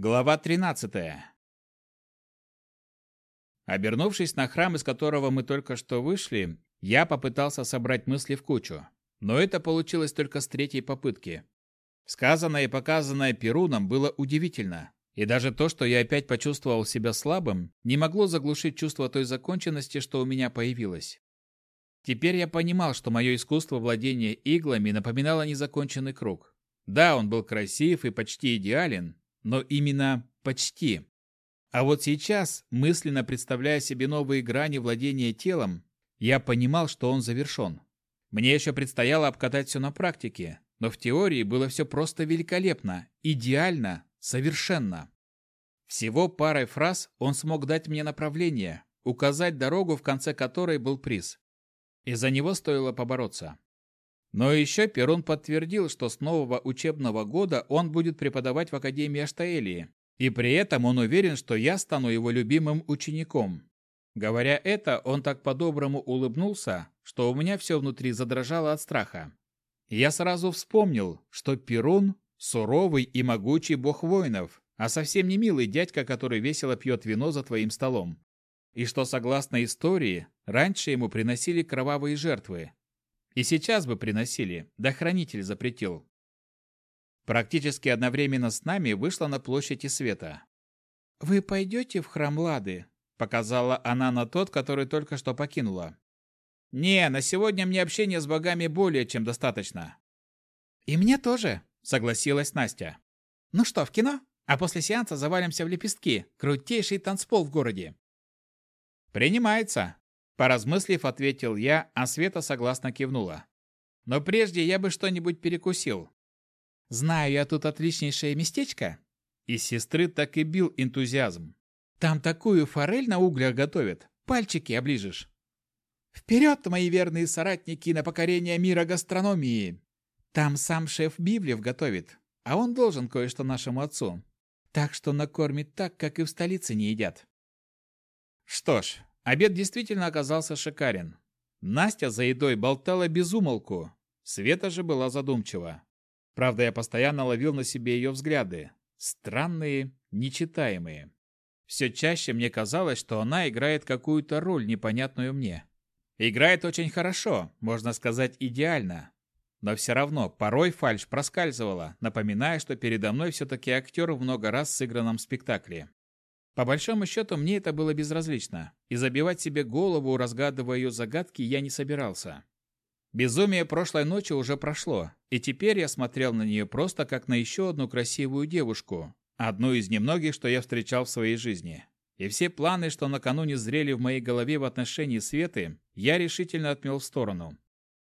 Глава 13. Обернувшись на храм, из которого мы только что вышли, я попытался собрать мысли в кучу. Но это получилось только с третьей попытки. Сказанное и показанное Перуном было удивительно. И даже то, что я опять почувствовал себя слабым, не могло заглушить чувство той законченности, что у меня появилось. Теперь я понимал, что мое искусство владения иглами напоминало незаконченный круг. Да, он был красив и почти идеален, но именно почти. А вот сейчас, мысленно представляя себе новые грани владения телом, я понимал, что он завершен. Мне еще предстояло обкатать все на практике, но в теории было все просто великолепно, идеально, совершенно. Всего парой фраз он смог дать мне направление, указать дорогу, в конце которой был приз. И за него стоило побороться. Но еще Перун подтвердил, что с нового учебного года он будет преподавать в Академии Аштаэлии, и при этом он уверен, что я стану его любимым учеником. Говоря это, он так по-доброму улыбнулся, что у меня все внутри задрожало от страха. Я сразу вспомнил, что Перун – суровый и могучий бог воинов, а совсем не милый дядька, который весело пьет вино за твоим столом. И что, согласно истории, раньше ему приносили кровавые жертвы, и сейчас бы приносили, да хранитель запретил. Практически одновременно с нами вышла на площади света. «Вы пойдете в храм Лады?» – показала она на тот, который только что покинула. «Не, на сегодня мне общение с богами более чем достаточно». «И мне тоже», – согласилась Настя. «Ну что, в кино? А после сеанса завалимся в лепестки. Крутейший танцпол в городе». «Принимается», Поразмыслив, ответил я, а Света согласно кивнула. Но прежде я бы что-нибудь перекусил. Знаю я тут отличнейшее местечко. Из сестры так и бил энтузиазм. Там такую форель на углях готовят, пальчики оближешь. Вперед, мои верные соратники, на покорение мира гастрономии! Там сам шеф Библиев готовит, а он должен кое-что нашему отцу. Так что накормит так, как и в столице не едят. Что ж, Обед действительно оказался шикарен. Настя за едой болтала без умолку. Света же была задумчива. Правда, я постоянно ловил на себе ее взгляды. Странные, нечитаемые. Все чаще мне казалось, что она играет какую-то роль, непонятную мне. Играет очень хорошо, можно сказать, идеально. Но все равно порой фальшь проскальзывала, напоминая, что передо мной все-таки актер в много раз сыгранном спектакле. По большому счету, мне это было безразлично, и забивать себе голову, разгадывая ее загадки, я не собирался. Безумие прошлой ночи уже прошло, и теперь я смотрел на нее просто как на еще одну красивую девушку, одну из немногих, что я встречал в своей жизни. И все планы, что накануне зрели в моей голове в отношении Светы, я решительно отмел в сторону.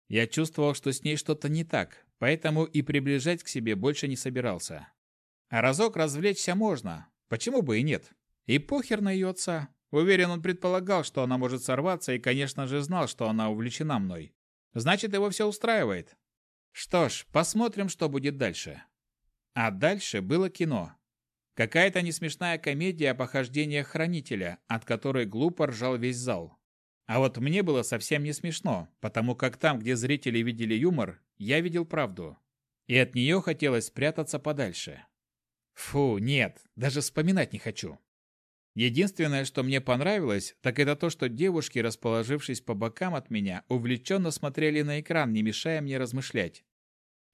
Я чувствовал, что с ней что-то не так, поэтому и приближать к себе больше не собирался. А разок развлечься можно, почему бы и нет? И похер на ее отца. Уверен, он предполагал, что она может сорваться и, конечно же, знал, что она увлечена мной. Значит, его все устраивает. Что ж, посмотрим, что будет дальше. А дальше было кино. Какая-то несмешная комедия о похождениях хранителя, от которой глупо ржал весь зал. А вот мне было совсем не смешно, потому как там, где зрители видели юмор, я видел правду. И от нее хотелось спрятаться подальше. Фу, нет, даже вспоминать не хочу. Единственное, что мне понравилось, так это то, что девушки, расположившись по бокам от меня, увлеченно смотрели на экран, не мешая мне размышлять.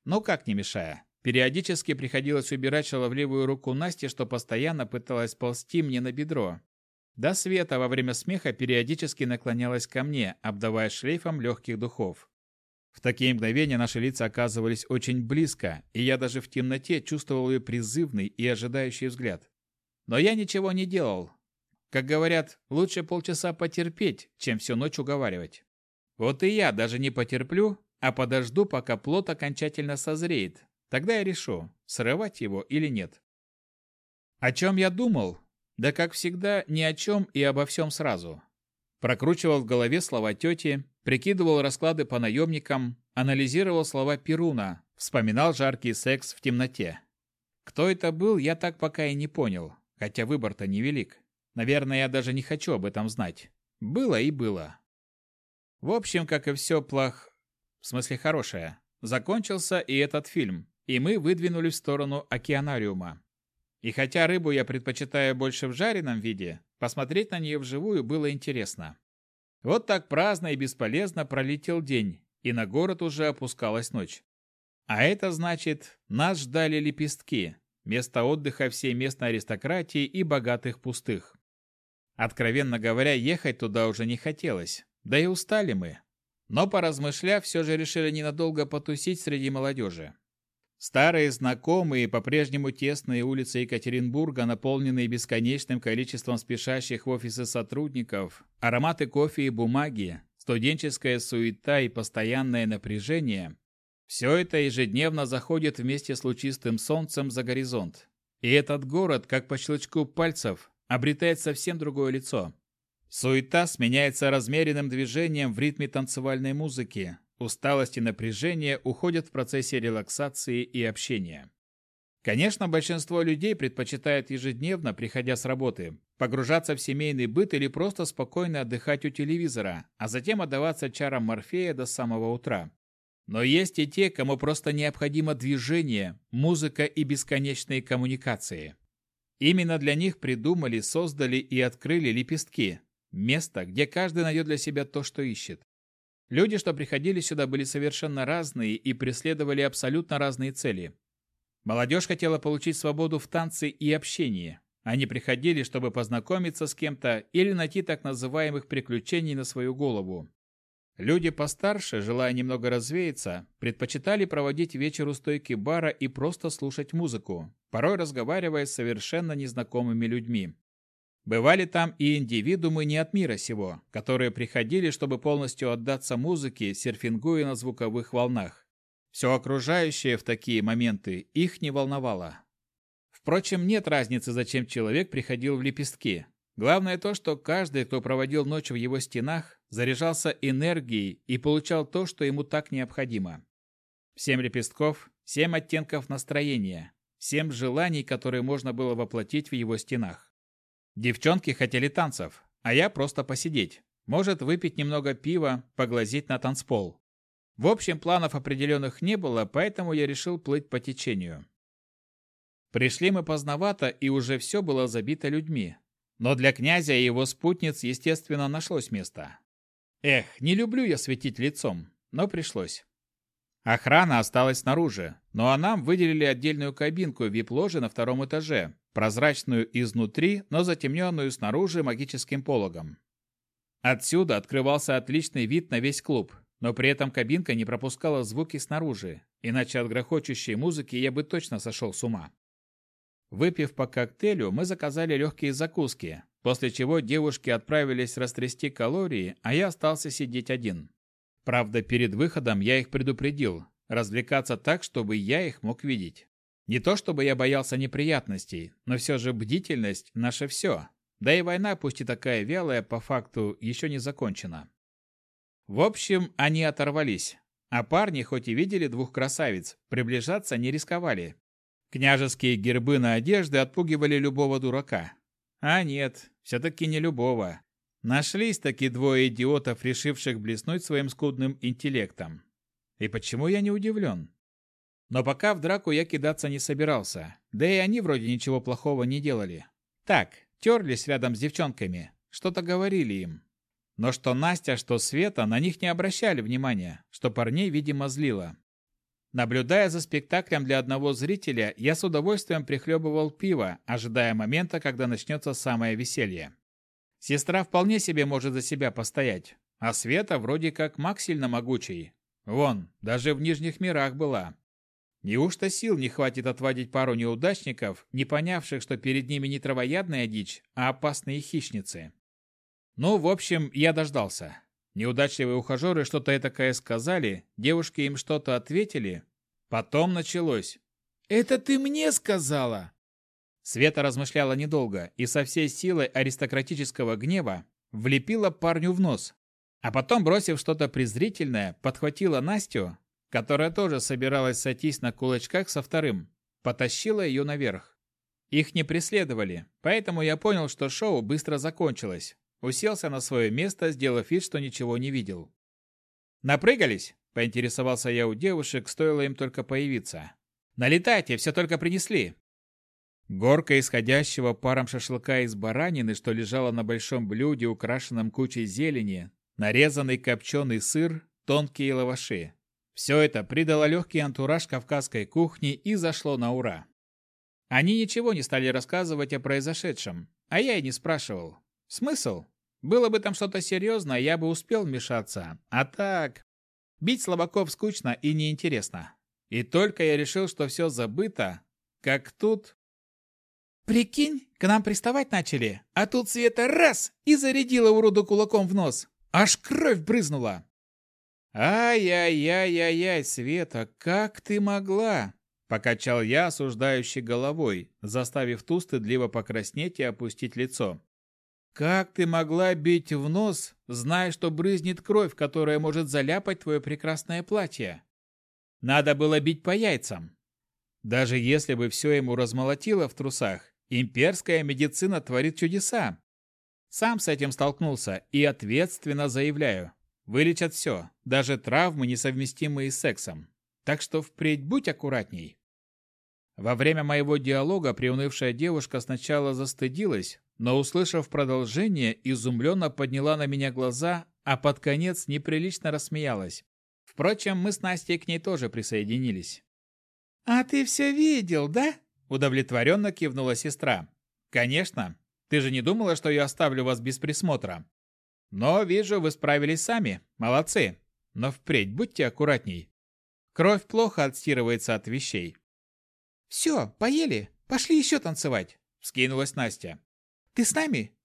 Ну как не мешая? Периодически приходилось убирать шаловливую руку Насти, что постоянно пыталась ползти мне на бедро. Да Света во время смеха периодически наклонялась ко мне, обдавая шлейфом легких духов. В такие мгновения наши лица оказывались очень близко, и я даже в темноте чувствовал ее призывный и ожидающий взгляд. Но я ничего не делал. Как говорят, лучше полчаса потерпеть, чем всю ночь уговаривать. Вот и я даже не потерплю, а подожду, пока плод окончательно созреет. Тогда я решу, срывать его или нет. О чем я думал? Да как всегда, ни о чем и обо всем сразу. Прокручивал в голове слова тети, прикидывал расклады по наемникам, анализировал слова Перуна, вспоминал жаркий секс в темноте. Кто это был, я так пока и не понял хотя выбор-то невелик. Наверное, я даже не хочу об этом знать. Было и было. В общем, как и все плох... В смысле хорошее. Закончился и этот фильм, и мы выдвинулись в сторону океанариума. И хотя рыбу я предпочитаю больше в жареном виде, посмотреть на нее вживую было интересно. Вот так праздно и бесполезно пролетел день, и на город уже опускалась ночь. А это значит, нас ждали лепестки, место отдыха всей местной аристократии и богатых пустых. Откровенно говоря, ехать туда уже не хотелось, да и устали мы. Но поразмышляв, все же решили ненадолго потусить среди молодежи. Старые знакомые, по-прежнему тесные улицы Екатеринбурга, наполненные бесконечным количеством спешащих в офисы сотрудников, ароматы кофе и бумаги, студенческая суета и постоянное напряжение – все это ежедневно заходит вместе с лучистым солнцем за горизонт. И этот город, как по щелчку пальцев, обретает совсем другое лицо. Суета сменяется размеренным движением в ритме танцевальной музыки, Усталость и напряжение уходят в процессе релаксации и общения. Конечно, большинство людей предпочитает ежедневно, приходя с работы, погружаться в семейный быт или просто спокойно отдыхать у телевизора, а затем отдаваться чарам Морфея до самого утра. Но есть и те, кому просто необходимо движение, музыка и бесконечные коммуникации. Именно для них придумали, создали и открыли лепестки – место, где каждый найдет для себя то, что ищет. Люди, что приходили сюда, были совершенно разные и преследовали абсолютно разные цели. Молодежь хотела получить свободу в танце и общении. Они приходили, чтобы познакомиться с кем-то или найти так называемых приключений на свою голову. Люди постарше, желая немного развеяться, предпочитали проводить вечер у стойки бара и просто слушать музыку, порой разговаривая с совершенно незнакомыми людьми. Бывали там и индивидуумы не от мира сего, которые приходили, чтобы полностью отдаться музыке, серфингуя на звуковых волнах. Все окружающее в такие моменты их не волновало. Впрочем, нет разницы, зачем человек приходил в лепестки. Главное то, что каждый, кто проводил ночь в его стенах, заряжался энергией и получал то, что ему так необходимо. Семь лепестков, семь оттенков настроения, семь желаний, которые можно было воплотить в его стенах. Девчонки хотели танцев, а я просто посидеть. Может, выпить немного пива, поглазеть на танцпол. В общем, планов определенных не было, поэтому я решил плыть по течению. Пришли мы поздновато, и уже все было забито людьми. Но для князя и его спутниц, естественно, нашлось место. Эх, не люблю я светить лицом, но пришлось. Охрана осталась снаружи, ну а нам выделили отдельную кабинку вип-ложи на втором этаже, прозрачную изнутри, но затемненную снаружи магическим пологом. Отсюда открывался отличный вид на весь клуб, но при этом кабинка не пропускала звуки снаружи, иначе от грохочущей музыки я бы точно сошел с ума. Выпив по коктейлю, мы заказали легкие закуски, после чего девушки отправились растрясти калории, а я остался сидеть один. Правда, перед выходом я их предупредил, развлекаться так, чтобы я их мог видеть. Не то чтобы я боялся неприятностей, но все же бдительность – наше все. Да и война, пусть и такая вялая, по факту еще не закончена. В общем, они оторвались. А парни, хоть и видели двух красавиц, приближаться не рисковали. Княжеские гербы на одежде отпугивали любого дурака. А нет, все-таки не любого. Нашлись таки двое идиотов, решивших блеснуть своим скудным интеллектом. И почему я не удивлен? Но пока в драку я кидаться не собирался, да и они вроде ничего плохого не делали. Так, терлись рядом с девчонками, что-то говорили им. Но что Настя, что Света на них не обращали внимания, что парней, видимо, злило. Наблюдая за спектаклем для одного зрителя, я с удовольствием прихлебывал пиво, ожидая момента, когда начнется самое веселье. Сестра вполне себе может за себя постоять, а Света вроде как маг сильно могучий. Вон, даже в Нижних мирах была. Неужто сил не хватит отводить пару неудачников, не понявших, что перед ними не травоядная дичь, а опасные хищницы? Ну, в общем, я дождался. Неудачливые ухажеры что-то этакое сказали, девушки им что-то ответили. Потом началось. «Это ты мне сказала!» Света размышляла недолго и со всей силой аристократического гнева влепила парню в нос, а потом, бросив что-то презрительное, подхватила Настю, которая тоже собиралась сойтись на кулачках со вторым, потащила ее наверх. Их не преследовали, поэтому я понял, что шоу быстро закончилось. Уселся на свое место, сделав вид, что ничего не видел. «Напрыгались?» – поинтересовался я у девушек, стоило им только появиться. «Налетайте, все только принесли!» Горка исходящего паром шашлыка из баранины, что лежала на большом блюде, украшенном кучей зелени, нарезанный копченый сыр, тонкие лаваши. Все это придало легкий антураж кавказской кухни и зашло на ура. Они ничего не стали рассказывать о произошедшем, а я и не спрашивал. Смысл? Было бы там что-то серьезное, я бы успел вмешаться. А так... Бить слабаков скучно и неинтересно. И только я решил, что все забыто, как тут... «Прикинь, к нам приставать начали, а тут Света раз и зарядила уроду кулаком в нос. Аж кровь брызнула!» «Ай-яй-яй-яй-яй, Света, как ты могла?» Покачал я осуждающей головой, заставив ту стыдливо покраснеть и опустить лицо. «Как ты могла бить в нос, зная, что брызнет кровь, которая может заляпать твое прекрасное платье? Надо было бить по яйцам. Даже если бы все ему размолотило в трусах, имперская медицина творит чудеса. Сам с этим столкнулся и ответственно заявляю. Вылечат все, даже травмы, несовместимые с сексом. Так что впредь будь аккуратней. Во время моего диалога приунывшая девушка сначала застыдилась, но, услышав продолжение, изумленно подняла на меня глаза, а под конец неприлично рассмеялась. Впрочем, мы с Настей к ней тоже присоединились. «А ты все видел, да?» – удовлетворенно кивнула сестра. «Конечно. Ты же не думала, что я оставлю вас без присмотра? Но, вижу, вы справились сами. Молодцы. Но впредь будьте аккуратней. Кровь плохо отстирывается от вещей. «Все, поели? Пошли еще танцевать!» — вскинулась Настя. «Ты с нами?»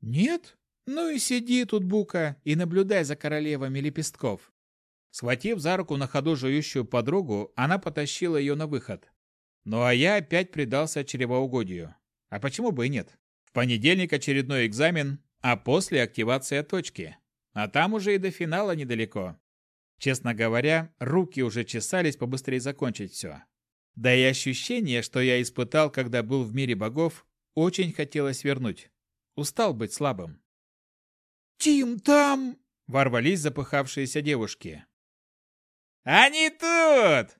«Нет? Ну и сиди тут, Бука, и наблюдай за королевами лепестков». Схватив за руку на ходу жующую подругу, она потащила ее на выход. Ну а я опять предался чревоугодию. А почему бы и нет? В понедельник очередной экзамен, а после активация точки. А там уже и до финала недалеко. Честно говоря, руки уже чесались побыстрее закончить все. Да и ощущение, что я испытал, когда был в мире богов, очень хотелось вернуть. Устал быть слабым. «Тим, там...» — ворвались запыхавшиеся девушки. «Они тут!»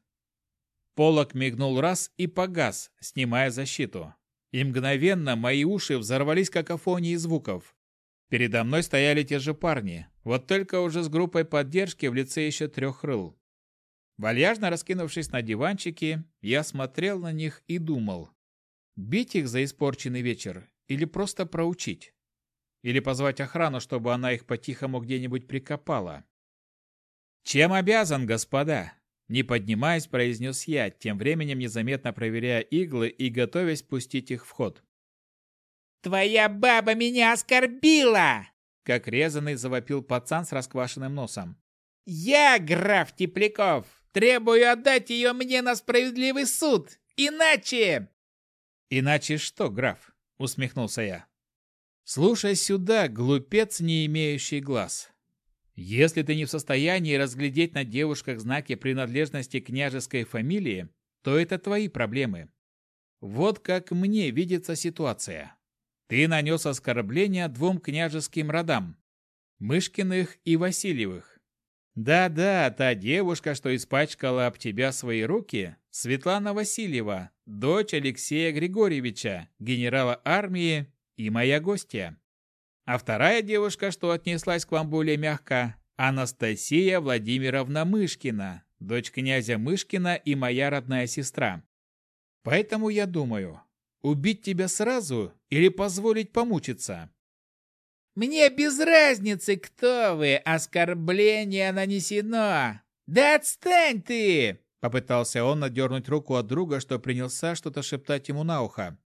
Полок мигнул раз и погас, снимая защиту. И мгновенно мои уши взорвались какофонией звуков. Передо мной стояли те же парни, вот только уже с группой поддержки в лице еще трех рыл. Вальяжно раскинувшись на диванчике, я смотрел на них и думал, бить их за испорченный вечер или просто проучить? Или позвать охрану, чтобы она их по-тихому где-нибудь прикопала? «Чем обязан, господа?» Не поднимаясь, произнес я, тем временем незаметно проверяя иглы и готовясь пустить их в ход. «Твоя баба меня оскорбила!» Как резанный завопил пацан с расквашенным носом. «Я, граф Тепляков, требую отдать ее мне на справедливый суд, иначе...» «Иначе что, граф?» — усмехнулся я. «Слушай сюда, глупец, не имеющий глаз. Если ты не в состоянии разглядеть на девушках знаки принадлежности княжеской фамилии, то это твои проблемы. Вот как мне видится ситуация. Ты нанес оскорбление двум княжеским родам – Мышкиных и Васильевых. Да-да, та девушка, что испачкала об тебя свои руки, Светлана Васильева, дочь Алексея Григорьевича, генерала армии и моя гостья. А вторая девушка, что отнеслась к вам более мягко, Анастасия Владимировна Мышкина, дочь князя Мышкина и моя родная сестра. Поэтому я думаю, Убить тебя сразу или позволить помучиться? Мне без разницы, кто вы, оскорбление нанесено. Да отстань ты! Попытался он надернуть руку от друга, что принялся что-то шептать ему на ухо.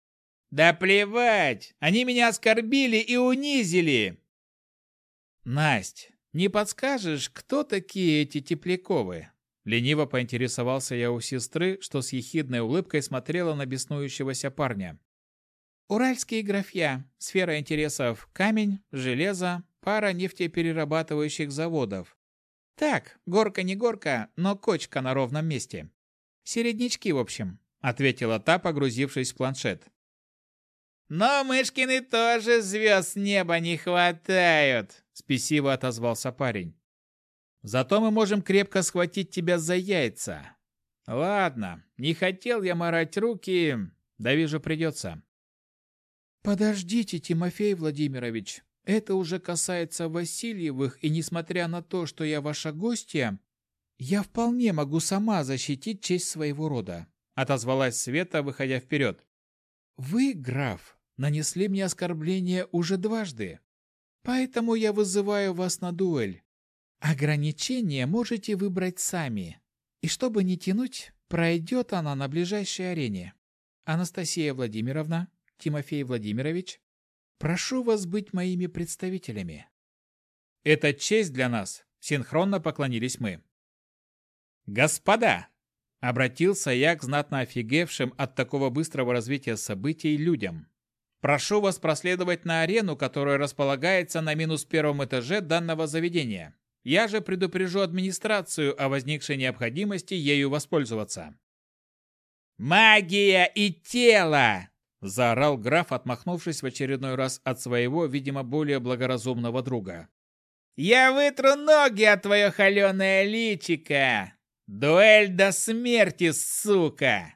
Да плевать! Они меня оскорбили и унизили! Насть, не подскажешь, кто такие эти Тепляковы? Лениво поинтересовался я у сестры, что с ехидной улыбкой смотрела на беснующегося парня. Уральские графья, сфера интересов камень, железо, пара нефтеперерабатывающих заводов. Так, горка не горка, но кочка на ровном месте. Середнячки, в общем, ответила та, погрузившись в планшет. Но Мышкины тоже звезд неба не хватают, спесиво отозвался парень. Зато мы можем крепко схватить тебя за яйца. Ладно, не хотел я морать руки. Да вижу, придется. Подождите, Тимофей Владимирович. Это уже касается Васильевых, и несмотря на то, что я ваша гостья, я вполне могу сама защитить честь своего рода, отозвалась Света, выходя вперед. Вы, граф, нанесли мне оскорбление уже дважды. Поэтому я вызываю вас на дуэль. Ограничения можете выбрать сами. И чтобы не тянуть, пройдет она на ближайшей арене. Анастасия Владимировна, Тимофей Владимирович, прошу вас быть моими представителями. Это честь для нас, синхронно поклонились мы. Господа, обратился я к знатно офигевшим от такого быстрого развития событий людям. Прошу вас проследовать на арену, которая располагается на минус первом этаже данного заведения. Я же предупрежу администрацию о возникшей необходимости ею воспользоваться. «Магия и тело!» – заорал граф, отмахнувшись в очередной раз от своего, видимо, более благоразумного друга. «Я вытру ноги от твое холеное личико! Дуэль до смерти, сука!»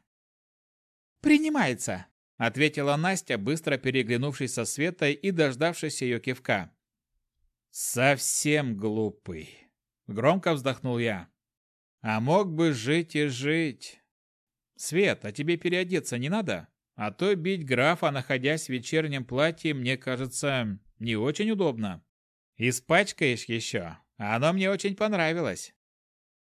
«Принимается!» – ответила Настя, быстро переглянувшись со Светой и дождавшись ее кивка. Совсем глупый. Громко вздохнул я. А мог бы жить и жить. Свет, а тебе переодеться не надо? А то бить графа, находясь в вечернем платье, мне кажется, не очень удобно. Испачкаешь еще. А оно мне очень понравилось.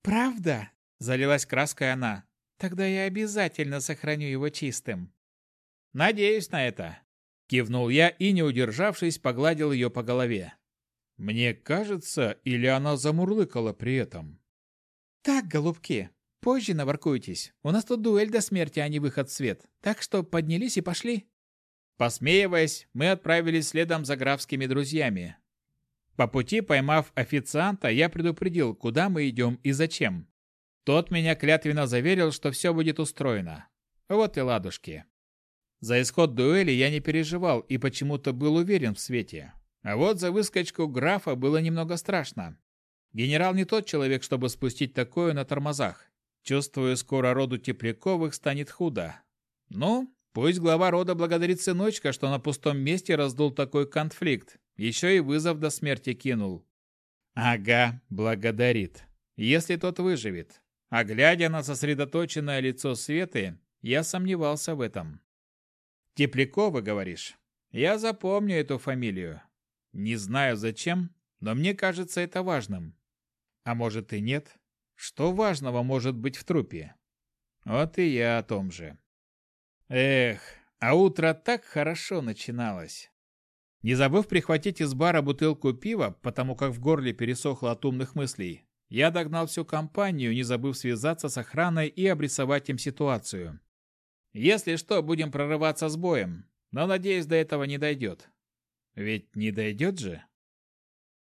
Правда? Залилась краской она. Тогда я обязательно сохраню его чистым. Надеюсь на это. Кивнул я и, не удержавшись, погладил ее по голове. Мне кажется, или она замурлыкала при этом? Так, голубки, позже наворкуйтесь. У нас тут дуэль до смерти, а не выход в свет. Так что поднялись и пошли. Посмеиваясь, мы отправились следом за графскими друзьями. По пути, поймав официанта, я предупредил, куда мы идем и зачем. Тот меня клятвенно заверил, что все будет устроено. Вот и ладушки. За исход дуэли я не переживал и почему-то был уверен в свете. А вот за выскочку графа было немного страшно. Генерал не тот человек, чтобы спустить такое на тормозах. Чувствую, скоро роду Тепляковых станет худо. Ну, пусть глава рода благодарит сыночка, что на пустом месте раздул такой конфликт. Еще и вызов до смерти кинул. Ага, благодарит. Если тот выживет. А глядя на сосредоточенное лицо Светы, я сомневался в этом. Тепляковы, говоришь? Я запомню эту фамилию. Не знаю зачем, но мне кажется это важным. А может и нет? Что важного может быть в трупе? Вот и я о том же. Эх, а утро так хорошо начиналось. Не забыв прихватить из бара бутылку пива, потому как в горле пересохло от умных мыслей, я догнал всю компанию, не забыв связаться с охраной и обрисовать им ситуацию. Если что, будем прорываться с боем, но, надеюсь, до этого не дойдет. Ведь не дойдет же?